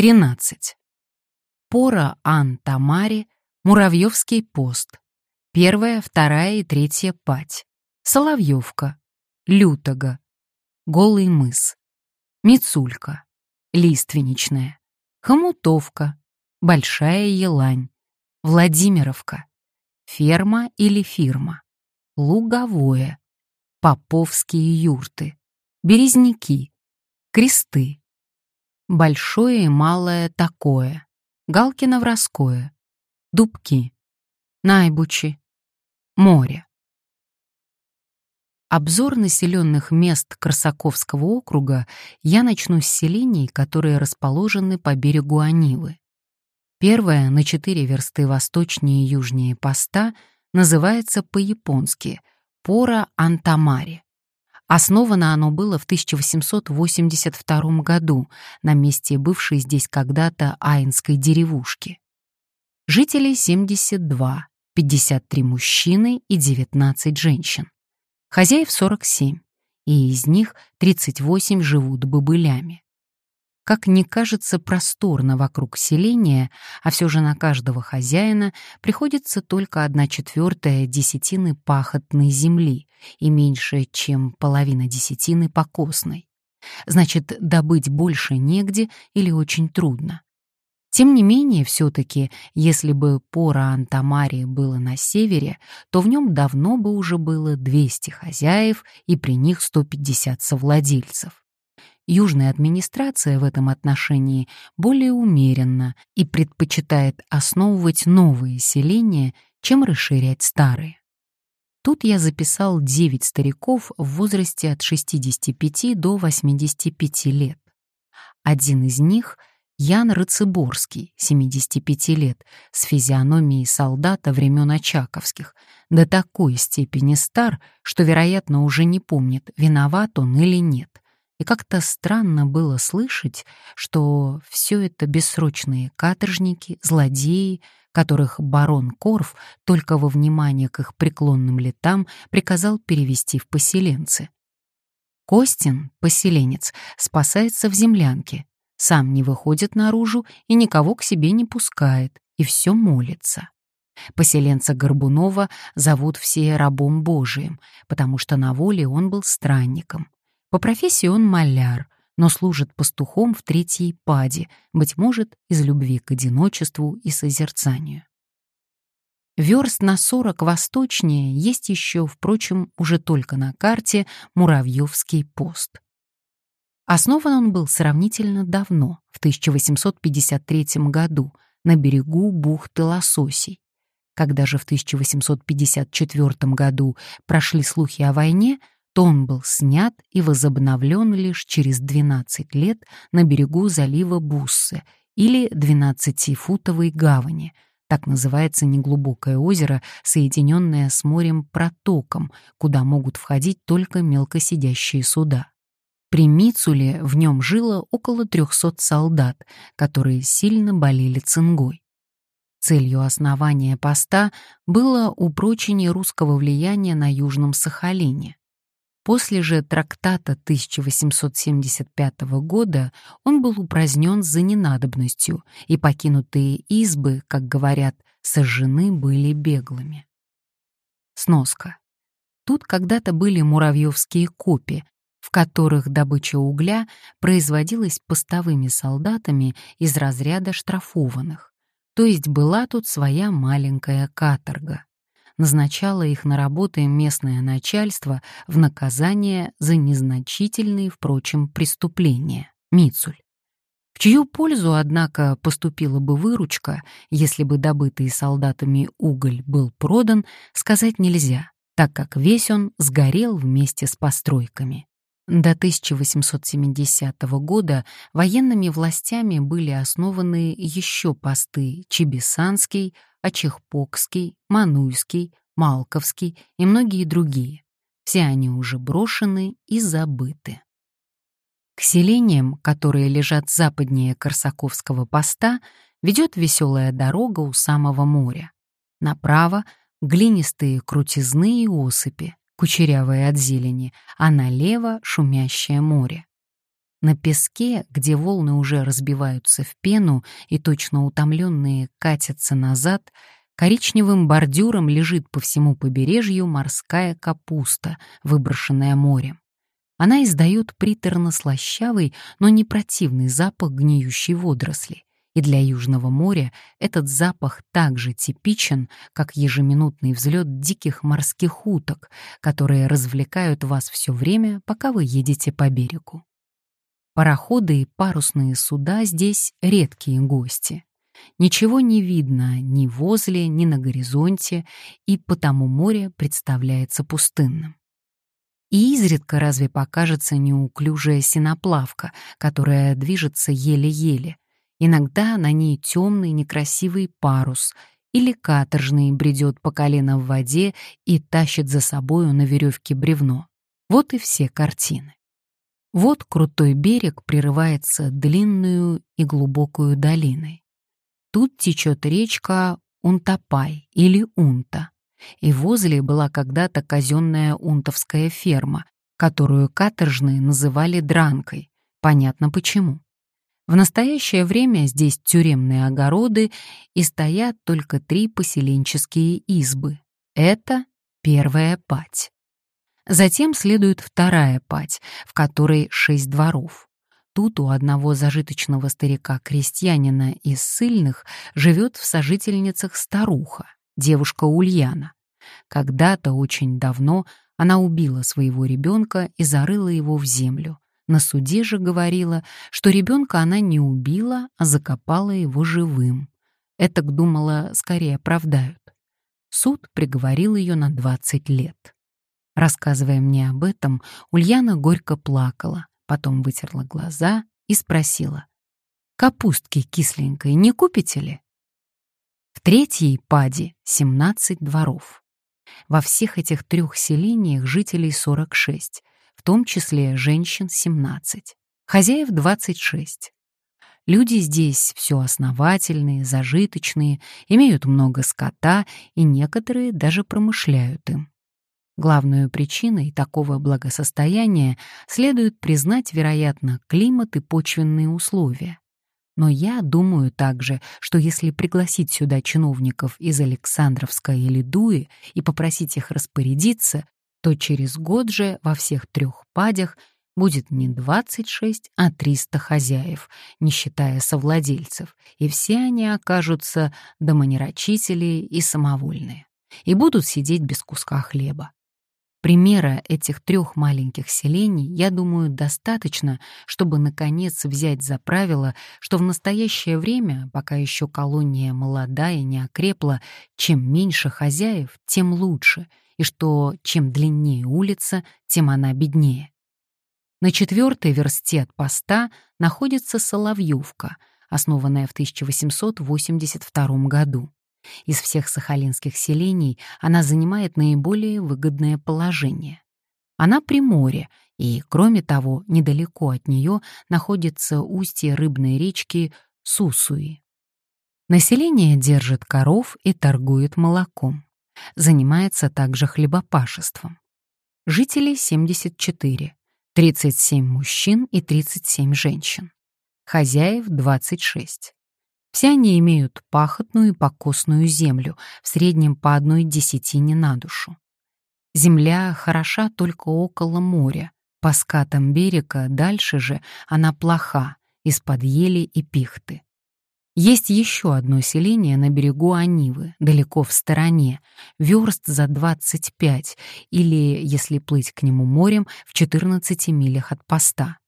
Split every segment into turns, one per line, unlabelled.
13. Пора Ан-Тамари, Муравьевский пост. Первая, вторая и третья пать. Соловьевка, Лютога, Голый мыс, Мицулька, Лиственничная, Хомутовка, Большая Елань, Владимировка, Ферма или фирма, Луговое, Поповские юрты, Березняки, Кресты, Большое и малое такое, Галкино-Вроское, Дубки, Найбучи, Море. Обзор населенных мест Красаковского округа я начну с селений, которые расположены по берегу Анивы. Первое, на четыре версты восточнее и южнее поста, называется по-японски Пора Антамари. Основано оно было в 1882 году на месте бывшей здесь когда-то Айнской деревушки. Жителей 72, 53 мужчины и 19 женщин. Хозяев 47, и из них 38 живут бобылями. Как не кажется просторно вокруг селения, а все же на каждого хозяина приходится только одна четвертая десятины пахотной земли и меньше, чем половина десятины покосной. Значит, добыть больше негде или очень трудно. Тем не менее, все-таки, если бы пора Антамарии было на севере, то в нем давно бы уже было 200 хозяев и при них 150 совладельцев. Южная администрация в этом отношении более умеренна и предпочитает основывать новые селения, чем расширять старые. Тут я записал 9 стариков в возрасте от 65 до 85 лет. Один из них — Ян Рыцеборский, 75 лет, с физиономией солдата времен Очаковских, до такой степени стар, что, вероятно, уже не помнит, виноват он или нет. И как-то странно было слышать, что все это бессрочные каторжники, злодеи, которых барон Корф только во внимание к их преклонным летам приказал перевести в поселенцы. Костин, поселенец, спасается в землянке, сам не выходит наружу и никого к себе не пускает, и все молится. Поселенца Горбунова зовут все рабом Божиим, потому что на воле он был странником. По профессии он маляр, но служит пастухом в третьей паде, быть может, из любви к одиночеству и созерцанию. Верст на сорок восточнее есть еще, впрочем, уже только на карте Муравьевский пост. Основан он был сравнительно давно, в 1853 году, на берегу бухты Лососей. Когда же в 1854 году прошли слухи о войне, то он был снят и возобновлен лишь через 12 лет на берегу залива Буссе или 12-футовой гавани, так называется неглубокое озеро, соединенное с морем протоком, куда могут входить только мелкосидящие суда. При Мицуле в нем жило около 300 солдат, которые сильно болели цингой. Целью основания поста было упрочение русского влияния на Южном Сахалине. После же трактата 1875 года он был упразднен за ненадобностью, и покинутые избы, как говорят, сожжены были беглыми. Сноска. Тут когда-то были муравьевские копи, в которых добыча угля производилась постовыми солдатами из разряда штрафованных. То есть была тут своя маленькая каторга. Назначало их на работы местное начальство в наказание за незначительные, впрочем, преступления. Мицуль. В чью пользу, однако, поступила бы выручка, если бы добытый солдатами уголь был продан, сказать нельзя, так как весь он сгорел вместе с постройками. До 1870 года военными властями были основаны еще посты Чебисанский, Очехпокский, Мануйский, Малковский и многие другие. Все они уже брошены и забыты. К селениям, которые лежат западнее Корсаковского поста, ведет веселая дорога у самого моря. Направо — глинистые крутизны и осыпи, кучерявое от зелени, а налево — шумящее море. На песке, где волны уже разбиваются в пену и точно утомленные катятся назад, коричневым бордюром лежит по всему побережью морская капуста, выброшенная морем. Она издает приторно-слащавый, но не противный запах гниющей водоросли. И для Южного моря этот запах так же типичен, как ежеминутный взлет диких морских уток, которые развлекают вас все время, пока вы едете по берегу. Пароходы и парусные суда здесь редкие гости. Ничего не видно ни возле, ни на горизонте, и потому море представляется пустынным. И изредка разве покажется неуклюжая синоплавка, которая движется еле-еле. Иногда на ней темный некрасивый парус или каторжный бредет по колено в воде и тащит за собою на веревке бревно. Вот и все картины. Вот крутой берег прерывается длинную и глубокую долиной. Тут течет речка Унтапай или Унта и возле была когда-то казенная унтовская ферма, которую каторжные называли дранкой. Понятно почему. В настоящее время здесь тюремные огороды и стоят только три поселенческие избы. Это первая пать. Затем следует вторая пать, в которой шесть дворов. Тут у одного зажиточного старика-крестьянина из сыльных живет в сожительницах старуха, девушка Ульяна. Когда-то очень давно она убила своего ребенка и зарыла его в землю. На суде же говорила, что ребенка она не убила, а закопала его живым. Это, думала, скорее оправдают. Суд приговорил ее на 20 лет. Рассказывая мне об этом, Ульяна горько плакала, потом вытерла глаза и спросила. «Капустки кисленькой не купите ли?» В третьей паде 17 дворов. Во всех этих трех селениях жителей 46, в том числе женщин 17, хозяев 26. Люди здесь все основательные, зажиточные, имеют много скота, и некоторые даже промышляют им. Главную причиной такого благосостояния следует признать, вероятно, климат и почвенные условия. Но я думаю также, что если пригласить сюда чиновников из Александровска или Дуи и попросить их распорядиться, то через год же во всех трех падях будет не 26, а 300 хозяев, не считая совладельцев, и все они окажутся домонерочители и самовольные, и будут сидеть без куска хлеба. Примера этих трех маленьких селений, я думаю, достаточно, чтобы наконец взять за правило, что в настоящее время, пока еще колония молодая не окрепла, чем меньше хозяев, тем лучше, и что чем длиннее улица, тем она беднее. На четвертой версте от поста находится Соловьевка, основанная в 1882 году. Из всех сахалинских селений она занимает наиболее выгодное положение. Она при море, и, кроме того, недалеко от нее находится устье рыбной речки Сусуи. Население держит коров и торгует молоком. Занимается также хлебопашеством. Жителей 74, 37 мужчин и 37 женщин. Хозяев 26. Все они имеют пахотную и покосную землю, в среднем по одной десятине на душу. Земля хороша только около моря, по скатам берега дальше же она плоха, из-под ели и пихты. Есть еще одно селение на берегу Анивы, далеко в стороне, верст за 25, или, если плыть к нему морем, в 14 милях от поста.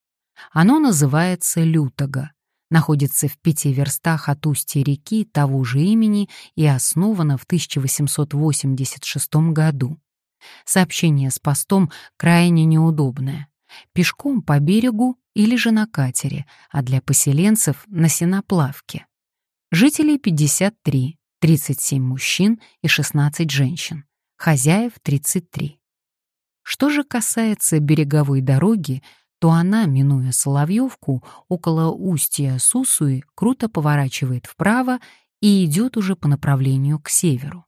Оно называется Лютога, находится в пяти верстах от устья реки того же имени и основана в 1886 году. Сообщение с постом крайне неудобное. Пешком по берегу или же на катере, а для поселенцев — на сеноплавке. Жителей 53, 37 мужчин и 16 женщин. Хозяев 33. Что же касается береговой дороги, то она, минуя Соловьевку, около устья Сусуи, круто поворачивает вправо и идет уже по направлению к северу.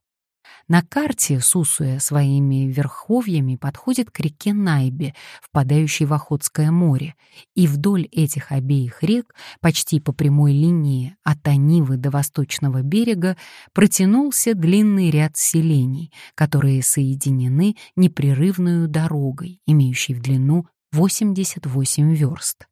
На карте Сусуя своими верховьями подходит к реке Найбе, впадающей в Охотское море, и вдоль этих обеих рек, почти по прямой линии от Анивы до восточного берега, протянулся длинный ряд селений, которые соединены непрерывную дорогой, имеющей в длину 88 верст.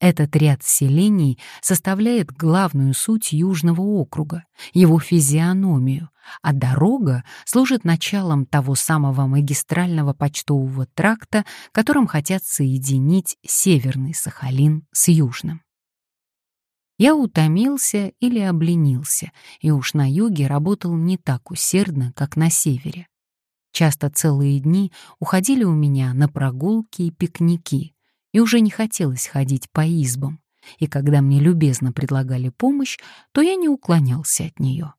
Этот ряд селений составляет главную суть Южного округа, его физиономию, а дорога служит началом того самого магистрального почтового тракта, которым хотят соединить Северный Сахалин с Южным. Я утомился или обленился, и уж на юге работал не так усердно, как на севере. Часто целые дни уходили у меня на прогулки и пикники, и уже не хотелось ходить по избам, и когда мне любезно предлагали помощь, то я не уклонялся от нее.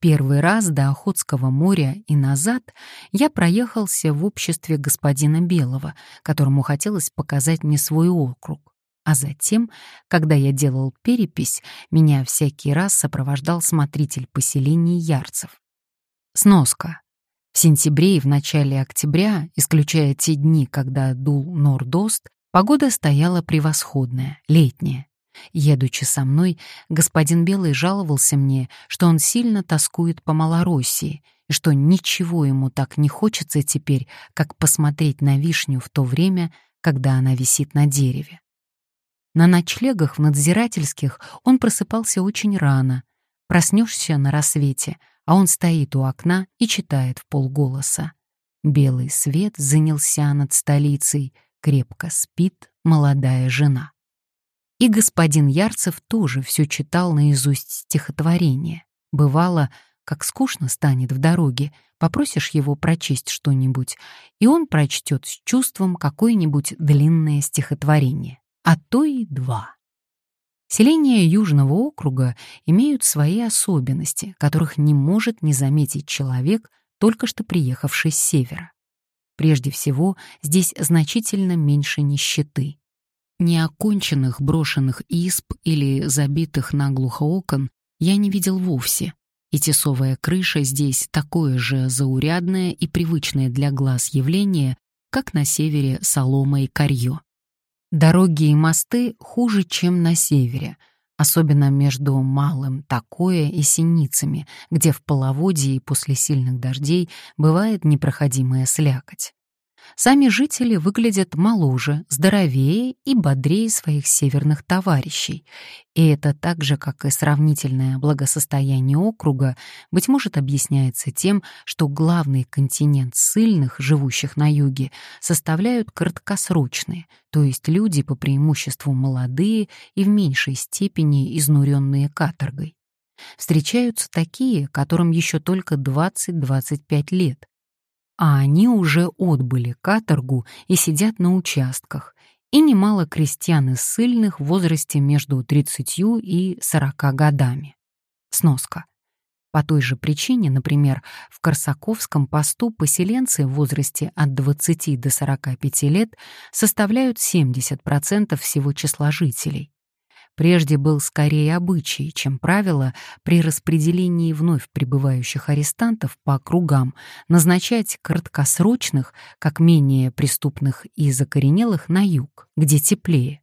Первый раз до Охотского моря и назад я проехался в обществе господина Белого, которому хотелось показать мне свой округ. А затем, когда я делал перепись, меня всякий раз сопровождал смотритель поселений Ярцев. Сноска. В сентябре и в начале октября, исключая те дни, когда дул нордост, погода стояла превосходная, летняя. Едучи со мной, господин Белый жаловался мне, что он сильно тоскует по Малороссии и что ничего ему так не хочется теперь, как посмотреть на вишню в то время, когда она висит на дереве. На ночлегах в надзирательских он просыпался очень рано. Проснешься на рассвете, а он стоит у окна и читает в полголоса. Белый свет занялся над столицей, крепко спит молодая жена. И господин Ярцев тоже все читал наизусть стихотворение. Бывало, как скучно станет в дороге, попросишь его прочесть что-нибудь, и он прочтет с чувством какое-нибудь длинное стихотворение, а то и два. Селения Южного округа имеют свои особенности, которых не может не заметить человек, только что приехавший с севера. Прежде всего, здесь значительно меньше нищеты. Неоконченных брошенных исп или забитых наглухо окон я не видел вовсе, и тесовая крыша здесь такое же заурядное и привычное для глаз явление, как на севере солома и корье. Дороги и мосты хуже, чем на севере, особенно между Малым Такое и Синицами, где в половодье и после сильных дождей бывает непроходимая слякоть. Сами жители выглядят моложе, здоровее и бодрее своих северных товарищей. И это так же, как и сравнительное благосостояние округа, быть может, объясняется тем, что главный континент ссыльных, живущих на юге, составляют краткосрочные, то есть люди по преимуществу молодые и в меньшей степени изнуренные каторгой. Встречаются такие, которым еще только 20-25 лет, а они уже отбыли каторгу и сидят на участках, и немало крестьян и ссыльных в возрасте между 30 и 40 годами. Сноска. По той же причине, например, в Корсаковском посту поселенцы в возрасте от 20 до 45 лет составляют 70% всего числа жителей, прежде был скорее обычай, чем правило, при распределении вновь прибывающих арестантов по округам назначать краткосрочных, как менее преступных и закоренелых, на юг, где теплее.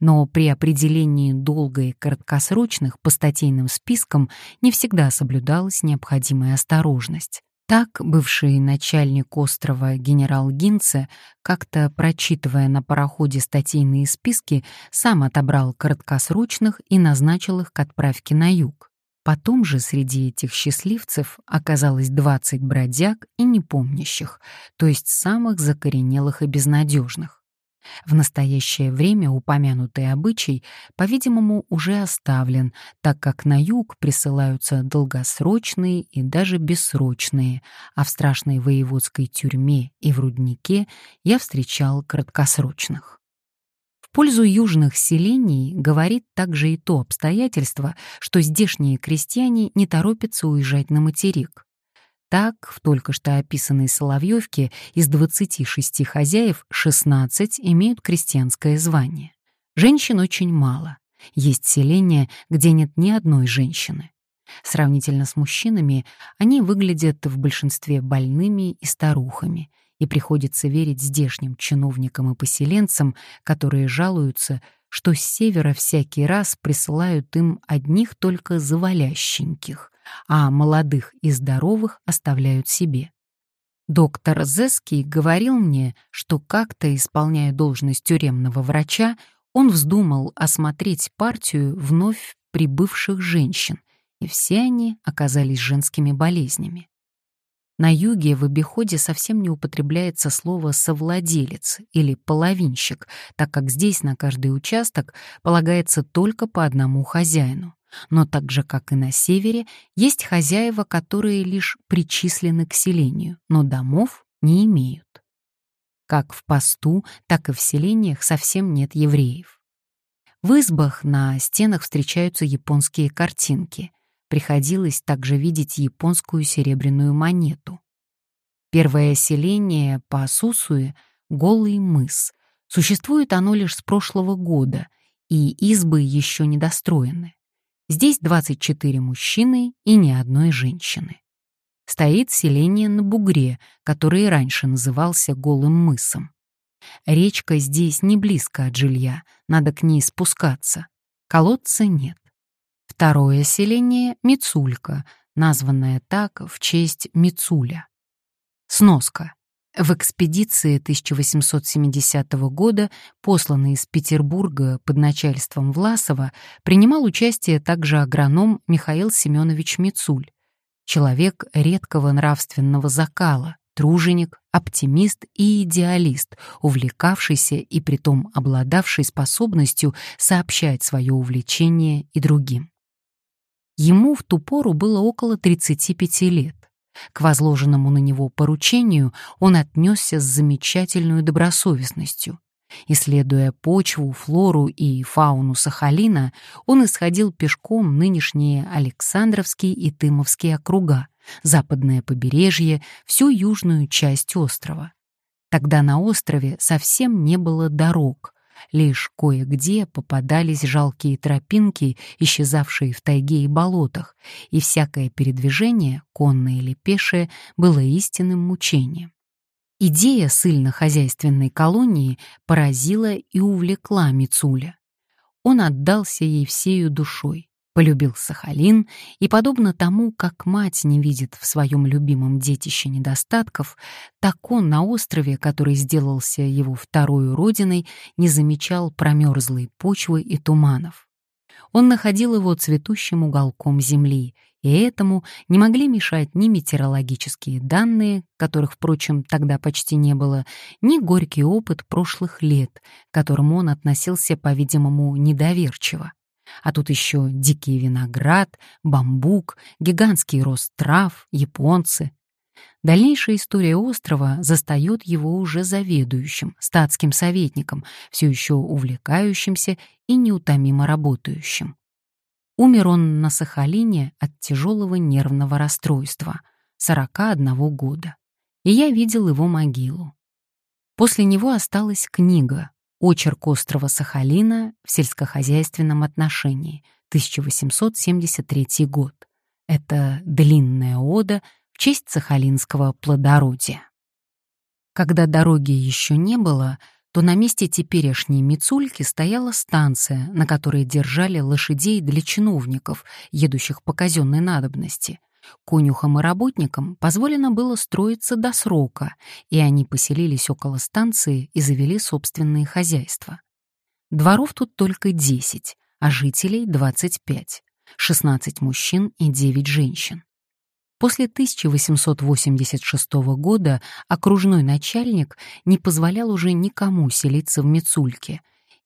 Но при определении долго и краткосрочных по статейным спискам не всегда соблюдалась необходимая осторожность. Так бывший начальник острова генерал Гинце, как-то прочитывая на пароходе статейные списки, сам отобрал краткосрочных и назначил их к отправке на юг. Потом же среди этих счастливцев оказалось 20 бродяг и непомнящих, то есть самых закоренелых и безнадежных. В настоящее время упомянутый обычай, по-видимому, уже оставлен, так как на юг присылаются долгосрочные и даже бессрочные, а в страшной воеводской тюрьме и в руднике я встречал краткосрочных. В пользу южных селений говорит также и то обстоятельство, что здешние крестьяне не торопятся уезжать на материк. Так, в только что описанной Соловьевке из 26 хозяев 16 имеют крестьянское звание. Женщин очень мало. Есть селения, где нет ни одной женщины. Сравнительно с мужчинами, они выглядят в большинстве больными и старухами, и приходится верить здешним чиновникам и поселенцам, которые жалуются, что с севера всякий раз присылают им одних только завалященьких, а молодых и здоровых оставляют себе. Доктор Зеский говорил мне, что как-то, исполняя должность тюремного врача, он вздумал осмотреть партию вновь прибывших женщин, и все они оказались женскими болезнями. На юге в обиходе совсем не употребляется слово «совладелец» или «половинщик», так как здесь на каждый участок полагается только по одному хозяину. Но так же, как и на севере, есть хозяева, которые лишь причислены к селению, но домов не имеют. Как в посту, так и в селениях совсем нет евреев. В избах на стенах встречаются японские картинки. Приходилось также видеть японскую серебряную монету. Первое селение по Сусуе — Голый мыс. Существует оно лишь с прошлого года, и избы еще недостроены. Здесь 24 мужчины и ни одной женщины. Стоит селение на бугре, который раньше назывался Голым мысом. Речка здесь не близко от жилья, надо к ней спускаться. Колодца нет. Второе селение — Мицулька, названное так в честь Мицуля. Сноска. В экспедиции 1870 года, посланной из Петербурга под начальством Власова, принимал участие также агроном Михаил Семенович Мицуль, человек редкого нравственного закала, труженик, оптимист и идеалист, увлекавшийся и притом обладавший способностью сообщать свое увлечение и другим. Ему в ту пору было около 35 лет. К возложенному на него поручению он отнесся с замечательной добросовестностью. Исследуя почву, флору и фауну Сахалина, он исходил пешком нынешние Александровские и Тымовские округа, западное побережье, всю южную часть острова. Тогда на острове совсем не было дорог, Лишь кое-где попадались жалкие тропинки, исчезавшие в тайге и болотах, и всякое передвижение, конное или пешее, было истинным мучением. Идея сыльно-хозяйственной колонии поразила и увлекла Мицуля. Он отдался ей всею душой, полюбил Сахалин, и, подобно тому, как мать не видит в своем любимом детище недостатков, так он на острове, который сделался его второй родиной, не замечал промерзлой почвы и туманов. Он находил его цветущим уголком земли, и этому не могли мешать ни метеорологические данные, которых, впрочем, тогда почти не было, ни горький опыт прошлых лет, к которому он относился, по-видимому, недоверчиво. А тут еще дикий виноград, бамбук, гигантский рост трав, японцы. Дальнейшая история острова застает его уже заведующим, статским советником, все еще увлекающимся и неутомимо работающим. Умер он на Сахалине от тяжелого нервного расстройства, 41 года, и я видел его могилу. После него осталась книга Очерк острова Сахалина в сельскохозяйственном отношении, 1873 год. Это длинная ода в честь сахалинского плодородия. Когда дороги еще не было, то на месте теперешней Мицульки стояла станция, на которой держали лошадей для чиновников, едущих по казенной надобности — Конюхам и работникам позволено было строиться до срока, и они поселились около станции и завели собственные хозяйства. Дворов тут только 10, а жителей 25, 16 мужчин и 9 женщин. После 1886 года окружной начальник не позволял уже никому селиться в Мицульке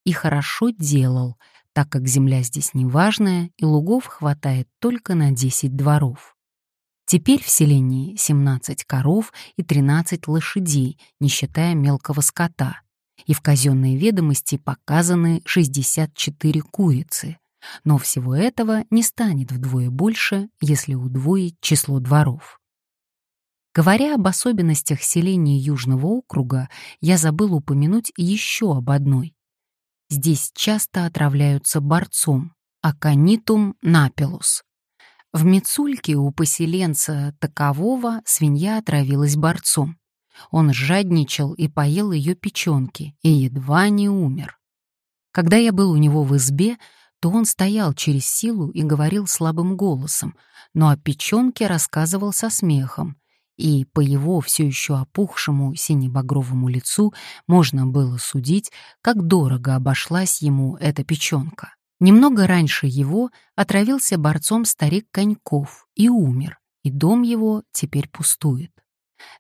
и хорошо делал, так как земля здесь неважная и лугов хватает только на 10 дворов. Теперь в селении 17 коров и 13 лошадей, не считая мелкого скота. И в казенной ведомости показаны 64 курицы. Но всего этого не станет вдвое больше, если удвоить число дворов. Говоря об особенностях селения Южного округа, я забыл упомянуть еще об одной. Здесь часто отравляются борцом, аконитум напелус, В Мицульке у поселенца такового свинья отравилась борцом. Он жадничал и поел ее печенки, и едва не умер. Когда я был у него в избе, то он стоял через силу и говорил слабым голосом, но о печенке рассказывал со смехом, и по его все еще опухшему синебагровому лицу можно было судить, как дорого обошлась ему эта печенка. Немного раньше его отравился борцом старик Коньков и умер, и дом его теперь пустует.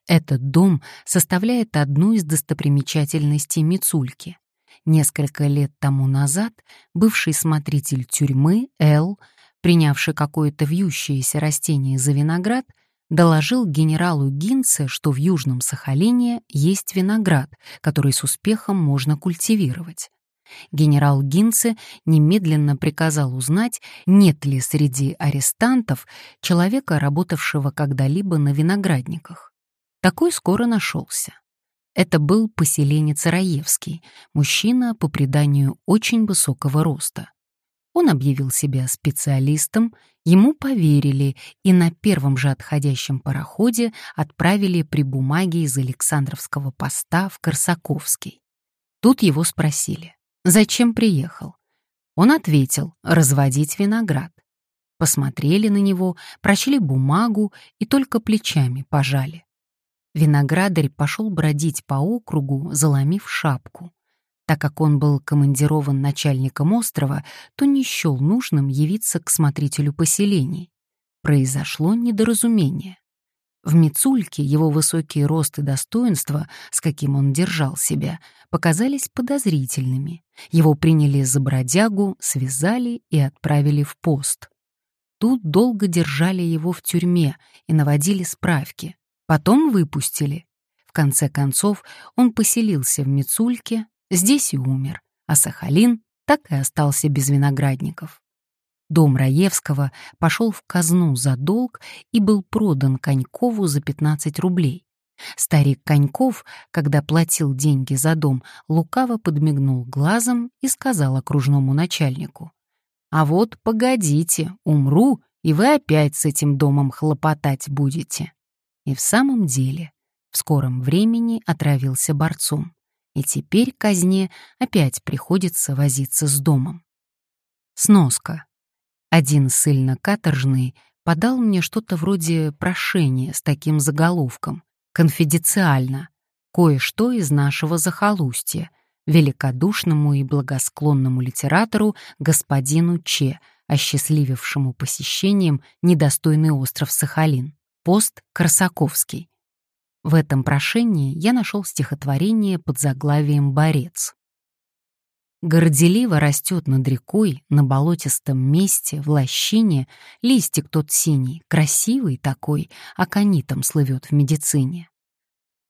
Этот дом составляет одну из достопримечательностей Мицульки. Несколько лет тому назад бывший смотритель тюрьмы Эл, принявший какое-то вьющееся растение за виноград, доложил генералу Гинце, что в Южном Сахалине есть виноград, который с успехом можно культивировать. Генерал Гинце немедленно приказал узнать, нет ли среди арестантов человека, работавшего когда-либо на виноградниках. Такой скоро нашелся. Это был поселенец Раевский, мужчина, по преданию, очень высокого роста. Он объявил себя специалистом, ему поверили и на первом же отходящем пароходе отправили при бумаге из Александровского поста в Корсаковский. Тут его спросили, Зачем приехал? Он ответил «разводить виноград». Посмотрели на него, прочли бумагу и только плечами пожали. Виноградарь пошел бродить по округу, заломив шапку. Так как он был командирован начальником острова, то не счел нужным явиться к смотрителю поселений. Произошло недоразумение. В Мицульке его высокий рост и достоинство, с каким он держал себя, показались подозрительными. Его приняли за бродягу, связали и отправили в пост. Тут долго держали его в тюрьме и наводили справки. Потом выпустили. В конце концов он поселился в Мицульке, здесь и умер, а Сахалин так и остался без виноградников. Дом Раевского пошел в казну за долг и был продан Конькову за 15 рублей. Старик Коньков, когда платил деньги за дом, лукаво подмигнул глазом и сказал окружному начальнику. «А вот погодите, умру, и вы опять с этим домом хлопотать будете». И в самом деле в скором времени отравился борцом, и теперь казне опять приходится возиться с домом. Сноска. Один ссыльно-каторжный подал мне что-то вроде прошения с таким заголовком «Конфиденциально. Кое-что из нашего захолустья» великодушному и благосклонному литератору господину Че, осчастливившему посещением недостойный остров Сахалин, пост Красаковский. В этом прошении я нашел стихотворение под заглавием «Борец». Горделиво растет над рекой, на болотистом месте, в лощине, листик тот синий, красивый такой, аконитом слывет в медицине.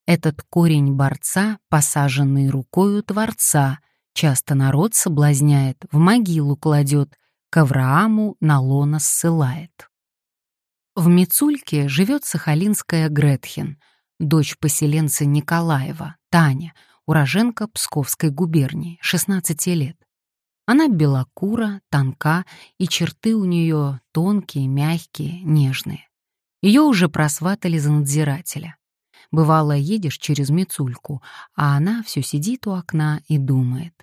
Этот корень борца, посаженный рукою Творца, часто народ соблазняет, в могилу кладет, к Аврааму на лона ссылает. В Мицульке живет сахалинская Гретхен, дочь поселенца Николаева, Таня, уроженка Псковской губернии, 16 лет. Она белокура, тонка, и черты у нее тонкие, мягкие, нежные. Ее уже просватали за надзирателя. Бывало, едешь через Мицульку, а она все сидит у окна и думает.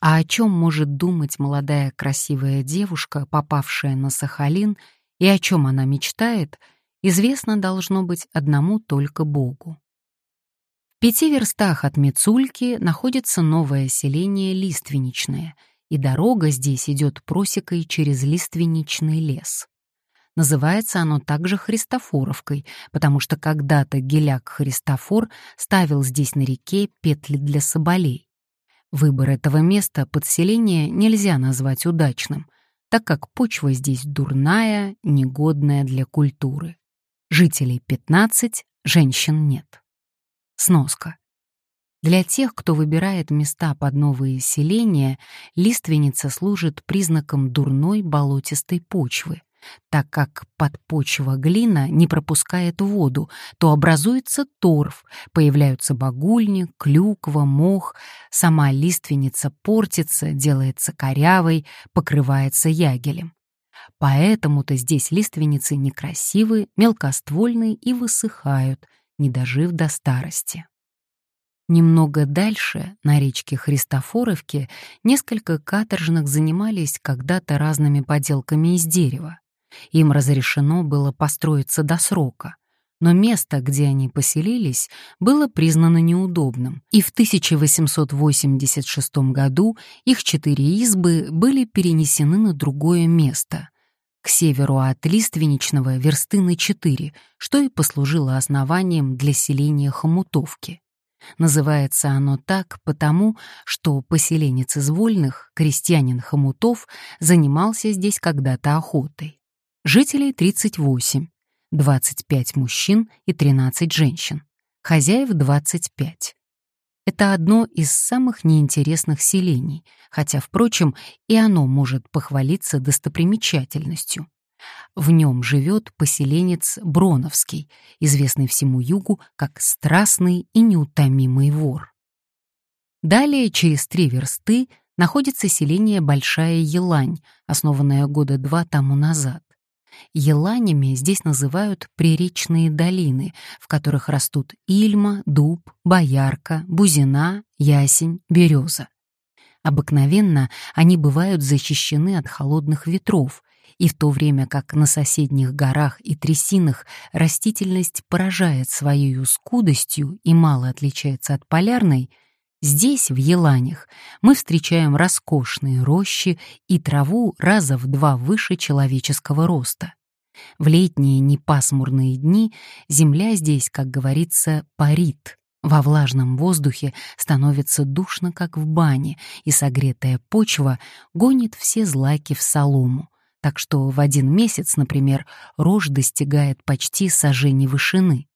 А о чем может думать молодая красивая девушка, попавшая на Сахалин, и о чем она мечтает, известно должно быть одному только Богу пяти верстах от Мицульки находится новое селение Лиственничное, и дорога здесь идет просекой через Лиственничный лес. Называется оно также Христофоровкой, потому что когда-то геляк Христофор ставил здесь на реке петли для соболей. Выбор этого места подселения нельзя назвать удачным, так как почва здесь дурная, негодная для культуры. Жителей 15, женщин нет. Сноска. Для тех, кто выбирает места под новые селения, лиственница служит признаком дурной болотистой почвы. Так как подпочва глина не пропускает воду, то образуется торф, появляются багульни, клюква, мох, сама лиственница портится, делается корявой, покрывается ягелем. Поэтому-то здесь лиственницы некрасивые, мелкоствольные и высыхают, не дожив до старости. Немного дальше, на речке Христофоровке, несколько каторжных занимались когда-то разными поделками из дерева. Им разрешено было построиться до срока, но место, где они поселились, было признано неудобным, и в 1886 году их четыре избы были перенесены на другое место, к северу от Лиственничного версты на четыре, что и послужило основанием для селения Хомутовки. Называется оно так потому, что поселенец из Вольных, крестьянин Хомутов, занимался здесь когда-то охотой. Жителей 38, 25 мужчин и 13 женщин. Хозяев 25. Это одно из самых неинтересных селений, хотя, впрочем, и оно может похвалиться достопримечательностью. В нем живет поселенец Броновский, известный всему югу как страстный и неутомимый вор. Далее, через три версты, находится селение Большая Елань, основанное года два тому назад. Еланями здесь называют приречные долины, в которых растут ильма, дуб, боярка, бузина, ясень, береза. Обыкновенно они бывают защищены от холодных ветров, и в то время как на соседних горах и трясинах растительность поражает своей скудостью и мало отличается от полярной, здесь, в Еланях, мы встречаем роскошные рощи и траву раза в два выше человеческого роста. В летние непасмурные дни земля здесь, как говорится, парит. Во влажном воздухе становится душно, как в бане, и согретая почва гонит все злаки в солому, так что в один месяц, например, рожь достигает почти сажени вышины.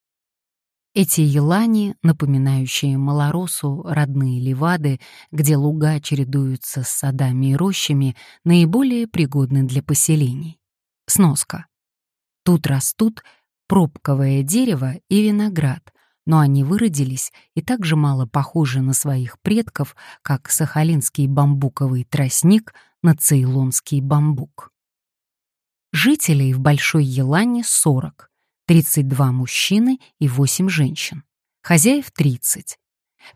Эти елани, напоминающие малоросу родные левады, где луга чередуются с садами и рощами, наиболее пригодны для поселений. Сноска. Тут растут пробковое дерево и виноград, но они выродились и так же мало похожи на своих предков, как сахалинский бамбуковый тростник на цейлонский бамбук. Жителей в Большой Елане 40, 32 мужчины и 8 женщин. Хозяев 30.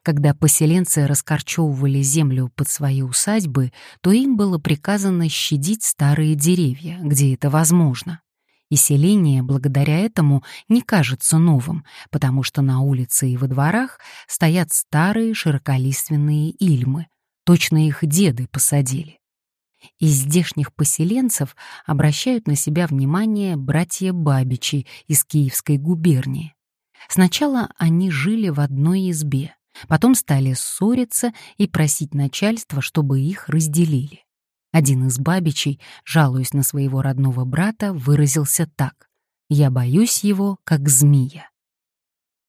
Когда поселенцы раскорчевывали землю под свои усадьбы, то им было приказано щадить старые деревья, где это возможно. И селение благодаря этому не кажется новым, потому что на улице и во дворах стоят старые широколиственные ильмы. Точно их деды посадили. Из здешних поселенцев обращают на себя внимание братья Бабичи из Киевской губернии. Сначала они жили в одной избе, потом стали ссориться и просить начальства, чтобы их разделили. Один из Бабичей, жалуясь на своего родного брата, выразился так «Я боюсь его, как змея».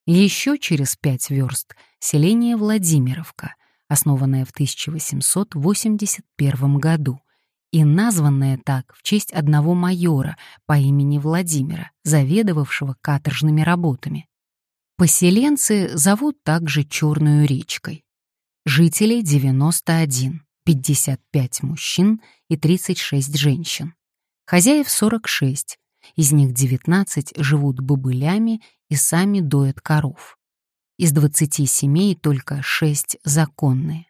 Еще через пять верст селение Владимировка, основанное в 1881 году, и названное так в честь одного майора по имени Владимира, заведовавшего каторжными работами. Поселенцы зовут также Черную речкой. Жителей 91, 55 мужчин и 36 женщин. Хозяев 46, из них 19 живут бобылями и сами доят коров. Из 20 семей только 6 законные.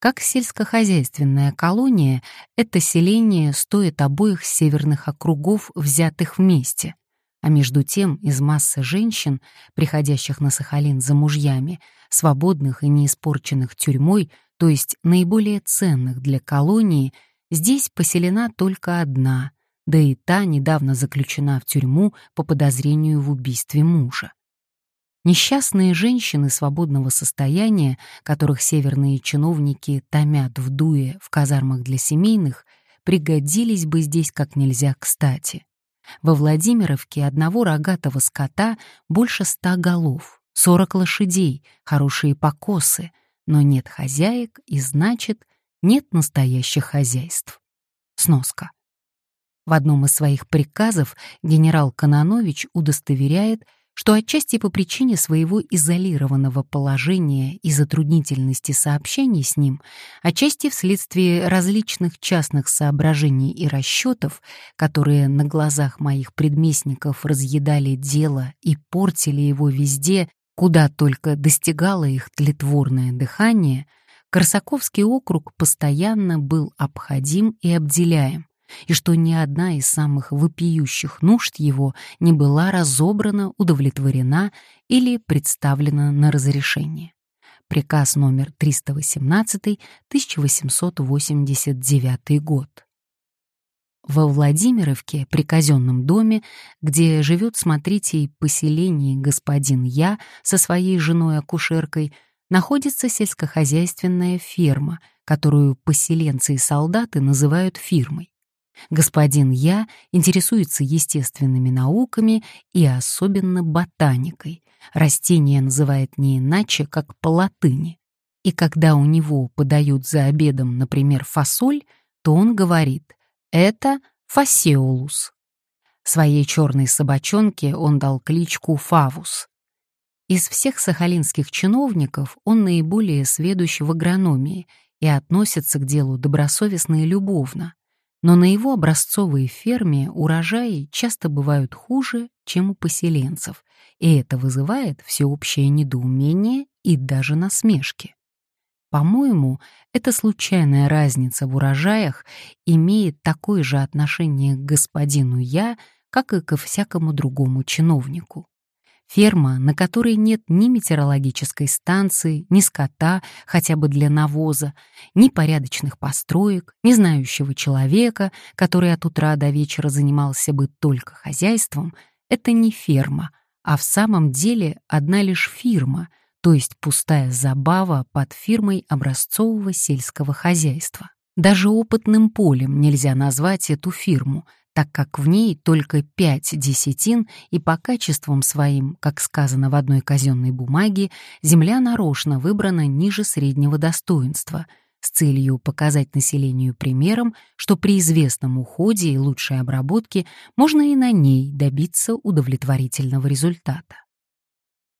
Как сельскохозяйственная колония, это селение стоит обоих северных округов, взятых вместе. А между тем из массы женщин, приходящих на Сахалин за мужьями, свободных и не испорченных тюрьмой, то есть наиболее ценных для колонии, здесь поселена только одна, да и та недавно заключена в тюрьму по подозрению в убийстве мужа. Несчастные женщины свободного состояния, которых северные чиновники томят в дуе в казармах для семейных, пригодились бы здесь как нельзя кстати. Во Владимировке одного рогатого скота больше ста голов, сорок лошадей, хорошие покосы, но нет хозяек и, значит, нет настоящих хозяйств. Сноска. В одном из своих приказов генерал Кононович удостоверяет, что отчасти по причине своего изолированного положения и затруднительности сообщений с ним, отчасти вследствие различных частных соображений и расчетов, которые на глазах моих предместников разъедали дело и портили его везде, куда только достигало их тлетворное дыхание, Корсаковский округ постоянно был обходим и обделяем, и что ни одна из самых вопиющих нужд его не была разобрана, удовлетворена или представлена на разрешение. Приказ номер 318, 1889 год. Во Владимировке, при казенном доме, где живет смотритель поселений господин Я со своей женой-акушеркой, находится сельскохозяйственная ферма, которую поселенцы и солдаты называют фирмой. Господин Я интересуется естественными науками и особенно ботаникой. Растения называет не иначе, как по латыни. И когда у него подают за обедом, например, фасоль, то он говорит «это фасеолус». Своей черной собачонке он дал кличку Фавус. Из всех сахалинских чиновников он наиболее сведущ в агрономии и относится к делу добросовестно и любовно но на его образцовой ферме урожаи часто бывают хуже, чем у поселенцев, и это вызывает всеобщее недоумение и даже насмешки. По-моему, эта случайная разница в урожаях имеет такое же отношение к господину Я, как и ко всякому другому чиновнику. Ферма, на которой нет ни метеорологической станции, ни скота, хотя бы для навоза, ни порядочных построек, ни знающего человека, который от утра до вечера занимался бы только хозяйством, это не ферма, а в самом деле одна лишь фирма, то есть пустая забава под фирмой образцового сельского хозяйства. Даже опытным полем нельзя назвать эту фирму, так как в ней только пять десятин, и по качествам своим, как сказано в одной казенной бумаге, земля нарочно выбрана ниже среднего достоинства, с целью показать населению примером, что при известном уходе и лучшей обработке можно и на ней добиться удовлетворительного результата.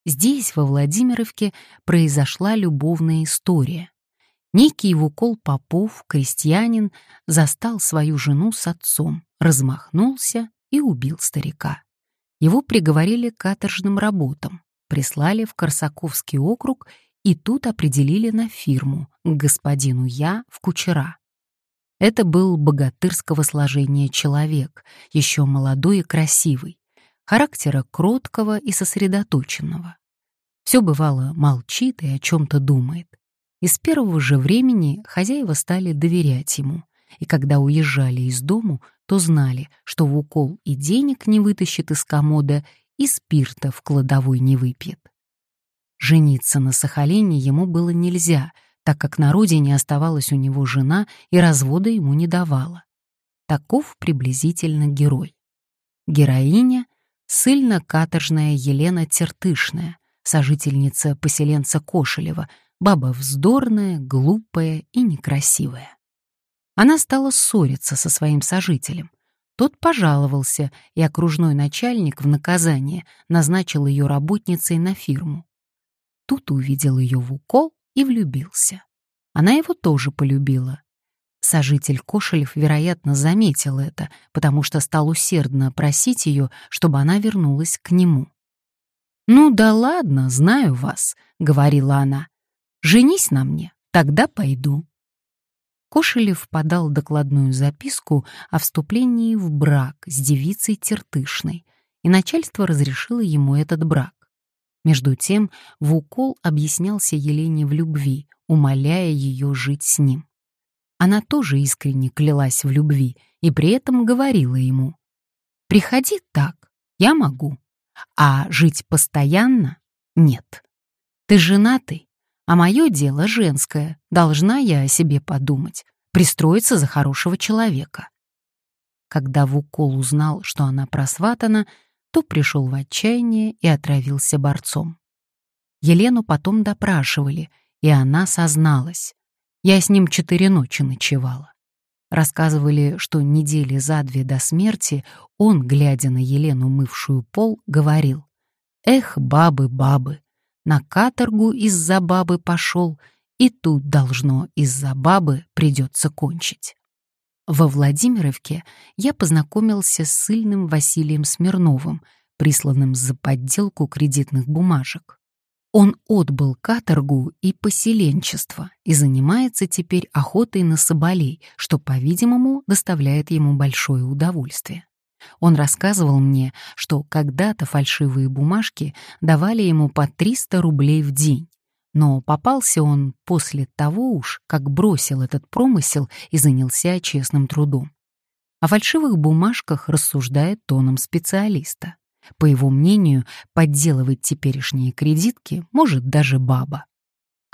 Здесь, во Владимировке, произошла любовная история. Некий Вукол Попов, крестьянин, застал свою жену с отцом размахнулся и убил старика. Его приговорили к каторжным работам, прислали в Корсаковский округ и тут определили на фирму к господину Я в кучера. Это был богатырского сложения человек, еще молодой и красивый, характера кроткого и сосредоточенного. Все бывало молчит и о чем-то думает. И с первого же времени хозяева стали доверять ему, и когда уезжали из дому, то знали, что в укол и денег не вытащит из комода, и спирта в кладовой не выпьет. Жениться на Сахалине ему было нельзя, так как на родине оставалась у него жена и развода ему не давала. Таков приблизительно герой. Героиня — сыльно-каторжная Елена Тертышная, сожительница поселенца Кошелева, баба вздорная, глупая и некрасивая. Она стала ссориться со своим сожителем. Тот пожаловался, и окружной начальник в наказание назначил ее работницей на фирму. Тут увидел ее в укол и влюбился. Она его тоже полюбила. Сожитель Кошелев, вероятно, заметил это, потому что стал усердно просить ее, чтобы она вернулась к нему. «Ну да ладно, знаю вас», — говорила она. «Женись на мне, тогда пойду». Кошелев подал докладную записку о вступлении в брак с девицей Тертышной, и начальство разрешило ему этот брак. Между тем Вукол объяснялся Елене в любви, умоляя ее жить с ним. Она тоже искренне клялась в любви и при этом говорила ему «Приходи так, я могу, а жить постоянно — нет. Ты женатый, а мое дело женское, должна я о себе подумать, пристроиться за хорошего человека. Когда Вукол узнал, что она просватана, то пришел в отчаяние и отравился борцом. Елену потом допрашивали, и она созналась. Я с ним четыре ночи ночевала. Рассказывали, что недели за две до смерти он, глядя на Елену, мывшую пол, говорил, Эх, бабы, бабы, на каторгу из-за бабы пошел, и тут должно из-за бабы придется кончить. Во Владимировке я познакомился с сыльным Василием Смирновым, присланным за подделку кредитных бумажек. Он отбыл каторгу и поселенчество и занимается теперь охотой на соболей, что, по-видимому, доставляет ему большое удовольствие. Он рассказывал мне, что когда-то фальшивые бумажки давали ему по 300 рублей в день, но попался он после того уж, как бросил этот промысел и занялся честным трудом. О фальшивых бумажках рассуждает тоном специалиста. По его мнению, подделывать теперешние кредитки может даже баба.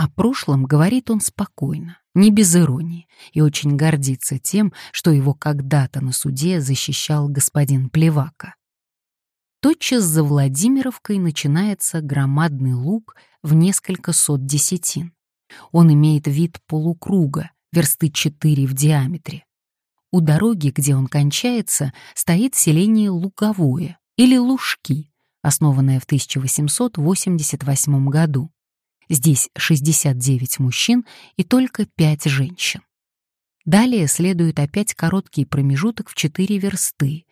О прошлом говорит он спокойно, не без иронии, и очень гордится тем, что его когда-то на суде защищал господин Плевака. Тотчас за Владимировкой начинается громадный луг в несколько сот десятин. Он имеет вид полукруга, версты четыре в диаметре. У дороги, где он кончается, стоит селение Луговое, или Лужки, основанная в 1888 году. Здесь 69 мужчин и только 5 женщин. Далее следует опять короткий промежуток в 4 версты,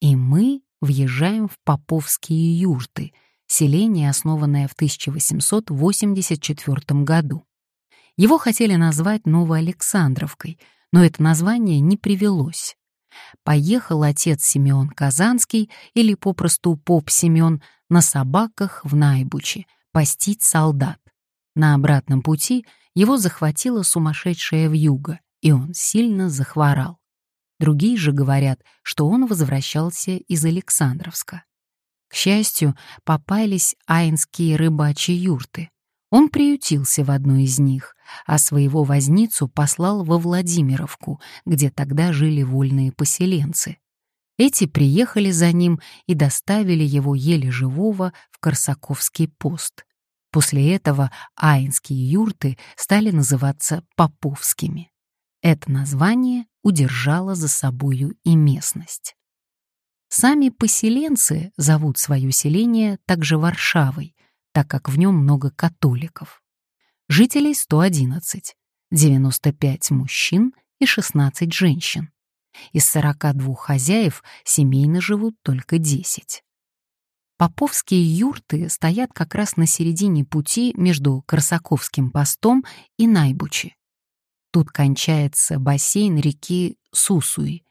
и мы въезжаем в Поповские юрты, селение, основанное в 1884 году. Его хотели назвать Новоалександровкой, но это название не привелось поехал отец Семен Казанский или попросту поп Семен на собаках в Найбуче постить солдат. На обратном пути его захватила сумасшедшая вьюга, и он сильно захворал. Другие же говорят, что он возвращался из Александровска. К счастью, попались айнские рыбачьи юрты. Он приютился в одной из них, а своего возницу послал во Владимировку, где тогда жили вольные поселенцы. Эти приехали за ним и доставили его еле живого в Корсаковский пост. После этого аинские юрты стали называться поповскими. Это название удержало за собою и местность. Сами поселенцы зовут свое селение также Варшавой, так как в нем много католиков. Жителей 111, 95 мужчин и 16 женщин. Из 42 хозяев семейно живут только 10. Поповские юрты стоят как раз на середине пути между Корсаковским постом и Найбучи. Тут кончается бассейн реки Сусуи,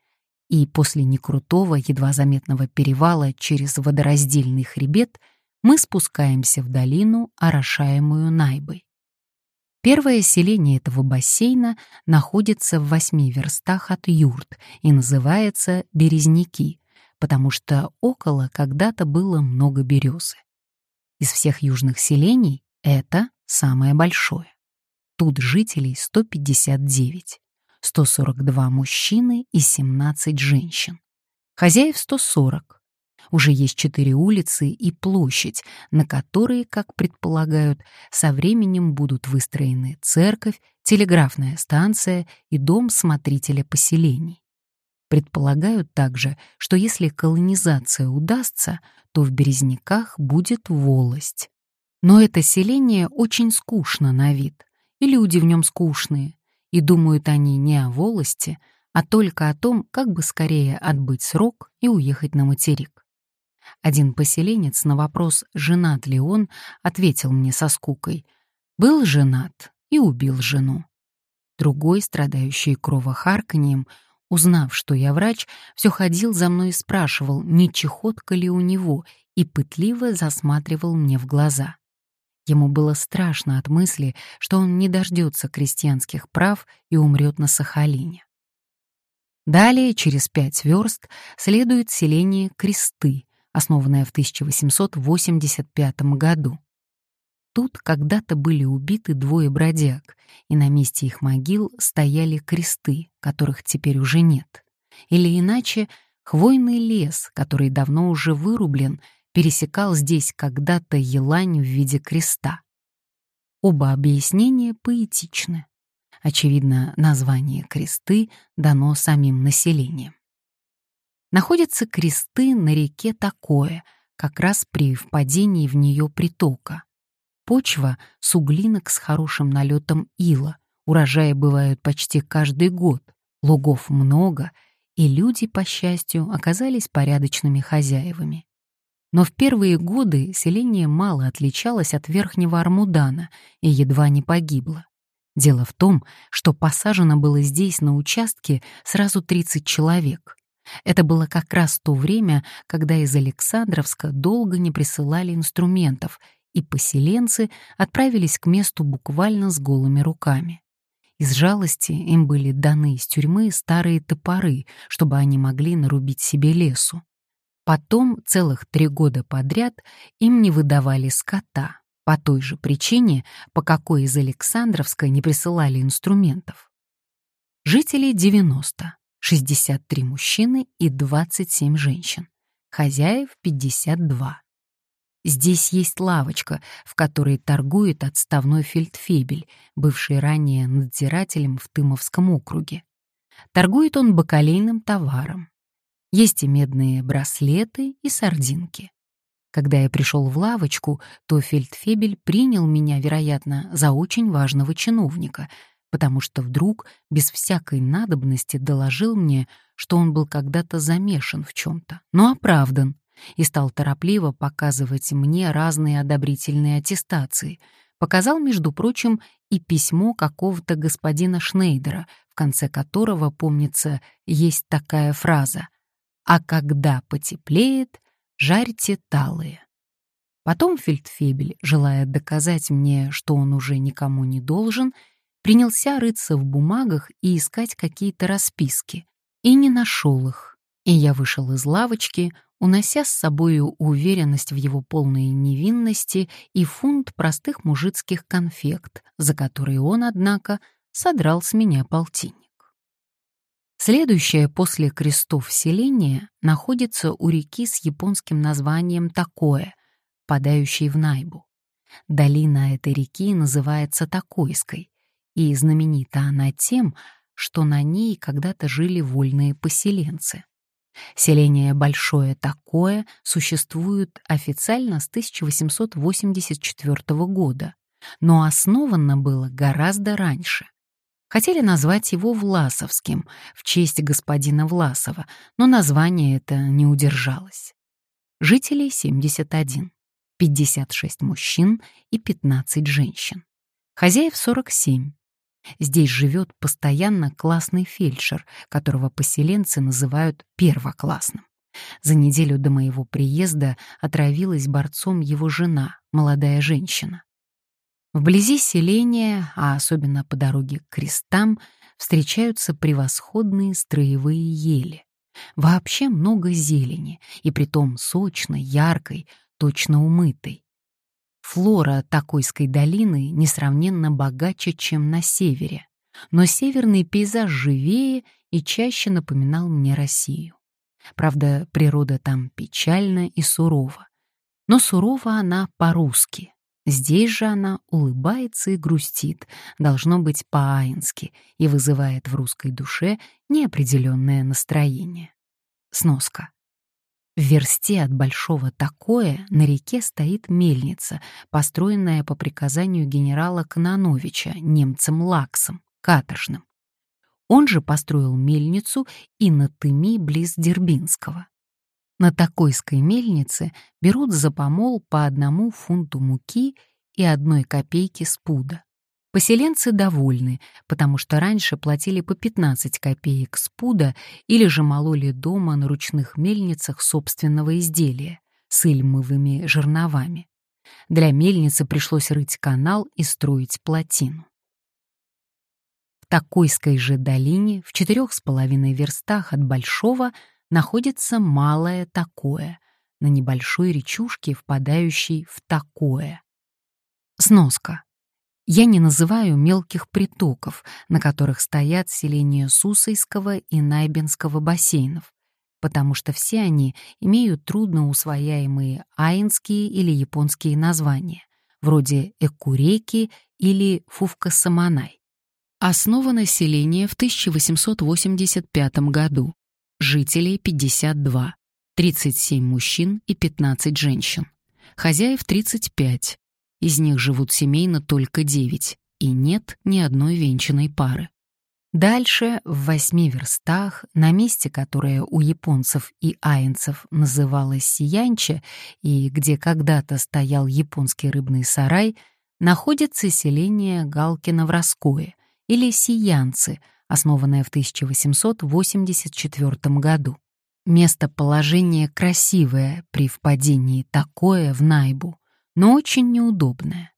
и после некрутого, едва заметного перевала через водораздельный хребет мы спускаемся в долину, орошаемую Найбой. Первое селение этого бассейна находится в восьми верстах от юрт и называется Березники, потому что около когда-то было много березы. Из всех южных селений это самое большое. Тут жителей 159, 142 мужчины и 17 женщин. Хозяев 140, уже есть четыре улицы и площадь, на которые, как предполагают, со временем будут выстроены церковь, телеграфная станция и дом смотрителя поселений. Предполагают также, что если колонизация удастся, то в Березняках будет волость. Но это селение очень скучно на вид, и люди в нем скучные, и думают они не о волости, а только о том, как бы скорее отбыть срок и уехать на материк. Один поселенец на вопрос, женат ли он, ответил мне со скукой. Был женат и убил жену. Другой, страдающий кровохарканьем, узнав, что я врач, все ходил за мной и спрашивал, не чехотка ли у него, и пытливо засматривал мне в глаза. Ему было страшно от мысли, что он не дождется крестьянских прав и умрет на Сахалине. Далее, через пять верст, следует селение Кресты, основанная в 1885 году. Тут когда-то были убиты двое бродяг, и на месте их могил стояли кресты, которых теперь уже нет. Или иначе, хвойный лес, который давно уже вырублен, пересекал здесь когда-то елань в виде креста. Оба объяснения поэтичны. Очевидно, название кресты дано самим населением находятся кресты на реке Такое, как раз при впадении в нее притока. Почва — суглинок с хорошим налетом ила, урожаи бывают почти каждый год, лугов много, и люди, по счастью, оказались порядочными хозяевами. Но в первые годы селение мало отличалось от Верхнего Армудана и едва не погибло. Дело в том, что посажено было здесь на участке сразу 30 человек. Это было как раз то время, когда из Александровска долго не присылали инструментов, и поселенцы отправились к месту буквально с голыми руками. Из жалости им были даны из тюрьмы старые топоры, чтобы они могли нарубить себе лесу. Потом целых три года подряд им не выдавали скота, по той же причине, по какой из Александровска не присылали инструментов. Жителей 90, 63 мужчины и 27 женщин. Хозяев 52. Здесь есть лавочка, в которой торгует отставной фельдфебель, бывший ранее надзирателем в Тымовском округе. Торгует он бакалейным товаром. Есть и медные браслеты, и сардинки. Когда я пришел в лавочку, то фельдфебель принял меня, вероятно, за очень важного чиновника, потому что вдруг, без всякой надобности, доложил мне, что он был когда-то замешан в чем-то, но оправдан, и стал торопливо показывать мне разные одобрительные аттестации. Показал, между прочим, и письмо какого-то господина Шнейдера, в конце которого, помнится, есть такая фраза «А когда потеплеет, жарьте талые. Потом фельдфебель, желая доказать мне, что он уже никому не должен, принялся рыться в бумагах и искать какие-то расписки. И не нашел их. И я вышел из лавочки, унося с собою уверенность в его полной невинности и фунт простых мужицких конфект, за которые он, однако, содрал с меня полтинник. Следующее после крестов селение находится у реки с японским названием Такое, впадающей в Найбу. Долина этой реки называется Такойской, и знаменита она тем, что на ней когда-то жили вольные поселенцы. Селение Большое Такое существует официально с 1884 года, но основано было гораздо раньше — Хотели назвать его Власовским, в честь господина Власова, но название это не удержалось. Жителей 71, 56 мужчин и 15 женщин. Хозяев 47. Здесь живет постоянно классный фельдшер, которого поселенцы называют первоклассным. За неделю до моего приезда отравилась борцом его жена, молодая женщина. Вблизи селения, а особенно по дороге к крестам, встречаются превосходные строевые ели. Вообще много зелени, и притом сочной, яркой, точно умытой. Флора Такойской долины несравненно богаче, чем на севере, но северный пейзаж живее и чаще напоминал мне Россию. Правда, природа там печальна и сурова. Но сурова она по-русски, Здесь же она улыбается и грустит, должно быть по-аински, и вызывает в русской душе неопределенное настроение. Сноска. В версте от Большого Такое на реке стоит мельница, построенная по приказанию генерала Кононовича, немцем Лаксом, каторжным. Он же построил мельницу и на Тыми близ Дербинского. На Такойской мельнице берут за помол по одному фунту муки и одной копейки спуда. Поселенцы довольны, потому что раньше платили по 15 копеек спуда или же мололи дома на ручных мельницах собственного изделия с ильмовыми жерновами. Для мельницы пришлось рыть канал и строить плотину. В Такойской же долине, в четырех с половиной верстах от Большого, находится малое такое, на небольшой речушке, впадающей в такое. Сноска. Я не называю мелких притоков, на которых стоят селения Сусойского и Найбинского бассейнов, потому что все они имеют трудно усвояемые аинские или японские названия, вроде Экуреки или Фувкасаманай. Основано селение в 1885 году жителей 52, 37 мужчин и 15 женщин. Хозяев 35. Из них живут семейно только 9, и нет ни одной венчанной пары. Дальше, в восьми верстах, на месте, которое у японцев и айнцев называлось Сиянче, и где когда-то стоял японский рыбный сарай, находится селение Галкино-Вроское, или Сиянцы, основанное в 1884 году. Местоположение красивое при впадении такое в Найбу, но очень неудобное.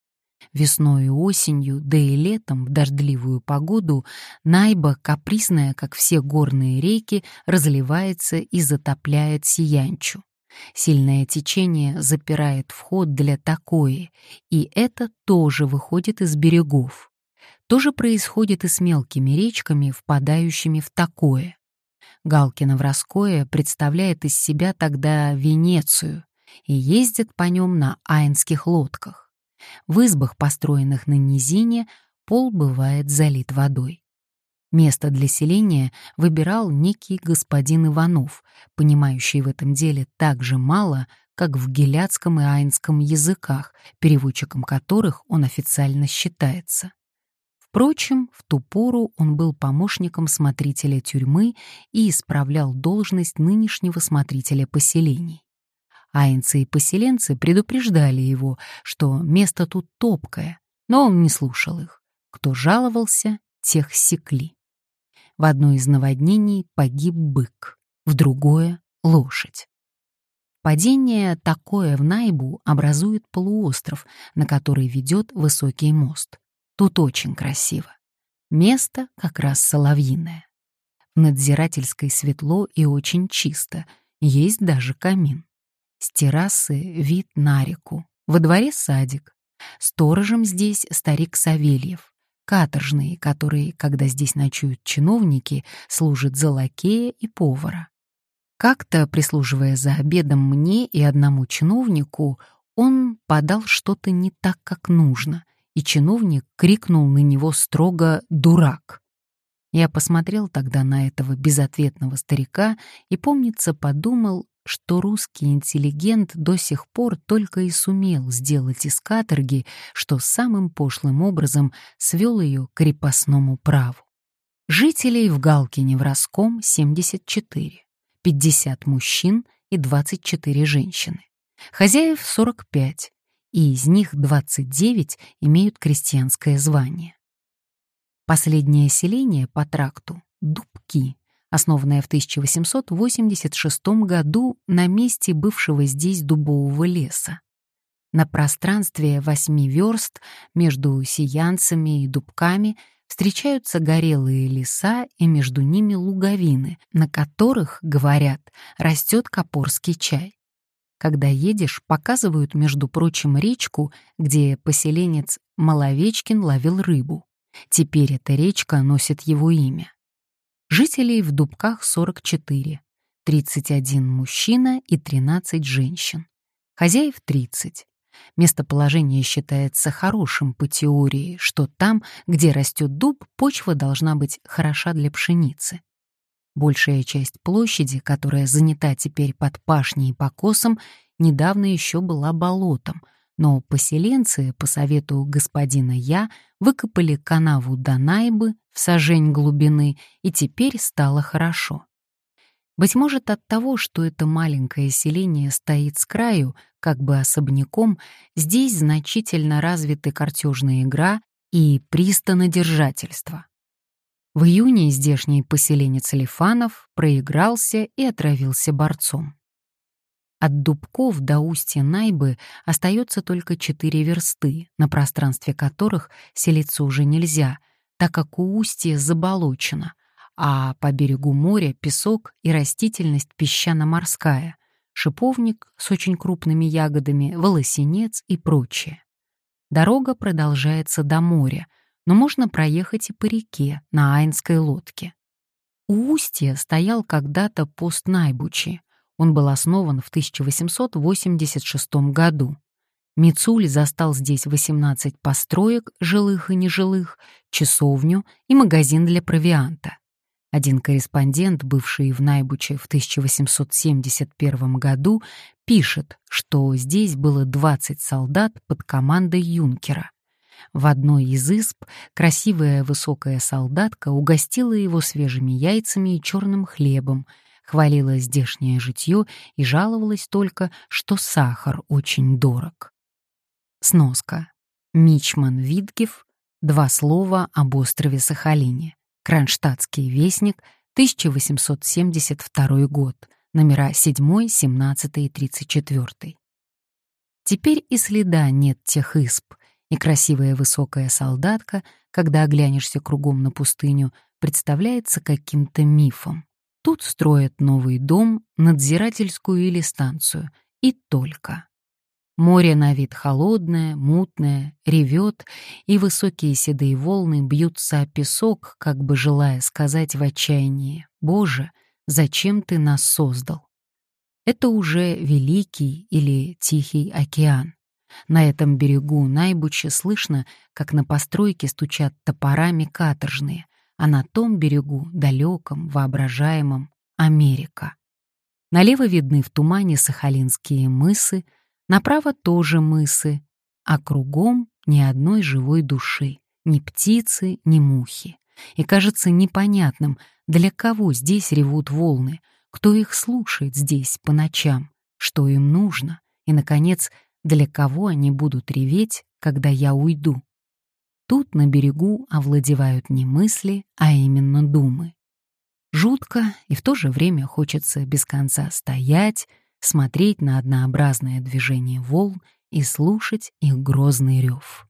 Весной и осенью, да и летом в дождливую погоду Найба, капризная, как все горные реки, разливается и затопляет Сиянчу. Сильное течение запирает вход для такое, и это тоже выходит из берегов. То же происходит и с мелкими речками, впадающими в такое. Галкино-Вроское представляет из себя тогда Венецию и ездит по нем на айнских лодках. В избах, построенных на низине, пол бывает залит водой. Место для селения выбирал некий господин Иванов, понимающий в этом деле так же мало, как в геляцком и айнском языках, переводчиком которых он официально считается. Впрочем, в ту пору он был помощником смотрителя тюрьмы и исправлял должность нынешнего смотрителя поселений. Айнцы и поселенцы предупреждали его, что место тут топкое, но он не слушал их. Кто жаловался, тех секли. В одно из наводнений погиб бык, в другое — лошадь. Падение такое в Найбу образует полуостров, на который ведет высокий мост. Тут очень красиво. Место как раз соловьиное. В надзирательской светло и очень чисто, есть даже камин. С террасы вид на реку. Во дворе садик. Сторожем здесь старик Савельев. Каторжный, который, когда здесь ночуют чиновники, служит за лакея и повара. Как-то, прислуживая за обедом мне и одному чиновнику, он подал что-то не так, как нужно, и чиновник крикнул на него строго «дурак». Я посмотрел тогда на этого безответного старика и, помнится, подумал, что русский интеллигент до сих пор только и сумел сделать из каторги, что самым пошлым образом свел ее к крепостному праву. Жителей в Галкине в Роском 74, 50 мужчин и 24 женщины. Хозяев 45, и из них 29 имеют крестьянское звание. Последнее селение по тракту — Дубки, основанная в 1886 году на месте бывшего здесь дубового леса. На пространстве восьми верст между сиянцами и дубками встречаются горелые леса и между ними луговины, на которых, говорят, растет копорский чай. Когда едешь, показывают, между прочим, речку, где поселенец Маловечкин ловил рыбу. Теперь эта речка носит его имя. Жителей в Дубках 44, 31 мужчина и 13 женщин. Хозяев 30. Местоположение считается хорошим по теории, что там, где растет дуб, почва должна быть хороша для пшеницы. Большая часть площади, которая занята теперь под пашней и покосом, недавно еще была болотом, но поселенцы, по совету господина Я, выкопали канаву до Найбы в сажень глубины, и теперь стало хорошо. Быть может, от того, что это маленькое селение стоит с краю, как бы особняком, здесь значительно развиты картежная игра и пристанодержательство. В июне здешний поселенец Лифанов проигрался и отравился борцом. От Дубков до устья Найбы остается только четыре версты, на пространстве которых селиться уже нельзя, так как у устья заболочено, а по берегу моря песок и растительность песчано-морская, шиповник с очень крупными ягодами, волосинец и прочее. Дорога продолжается до моря, но можно проехать и по реке на Айнской лодке. У устья стоял когда-то пост Найбучи — он был основан в 1886 году. Мицуль застал здесь 18 построек, жилых и нежилых, часовню и магазин для провианта. Один корреспондент, бывший в Найбуче в 1871 году, пишет, что здесь было 20 солдат под командой юнкера. В одной из изб красивая высокая солдатка угостила его свежими яйцами и черным хлебом, хвалила здешнее житье и жаловалась только, что сахар очень дорог. Сноска. Мичман Витгев. Два слова об острове Сахалине. Кронштадтский вестник, 1872 год, номера 7, 17 и 34. Теперь и следа нет тех исп, и красивая высокая солдатка, когда оглянешься кругом на пустыню, представляется каким-то мифом. Тут строят новый дом, надзирательскую или станцию, и только. Море на вид холодное, мутное, ревет, и высокие седые волны бьются о песок, как бы желая сказать в отчаянии «Боже, зачем ты нас создал?» Это уже Великий или Тихий океан. На этом берегу Найбуча слышно, как на постройке стучат топорами каторжные, а на том берегу, далеком, воображаемом, Америка. Налево видны в тумане сахалинские мысы — Направо тоже мысы, а кругом ни одной живой души, ни птицы, ни мухи. И кажется непонятным, для кого здесь ревут волны, кто их слушает здесь по ночам, что им нужно, и, наконец, для кого они будут реветь, когда я уйду. Тут на берегу овладевают не мысли, а именно думы. Жутко и в то же время хочется без конца стоять, смотреть на однообразное движение волн и слушать их грозный рев.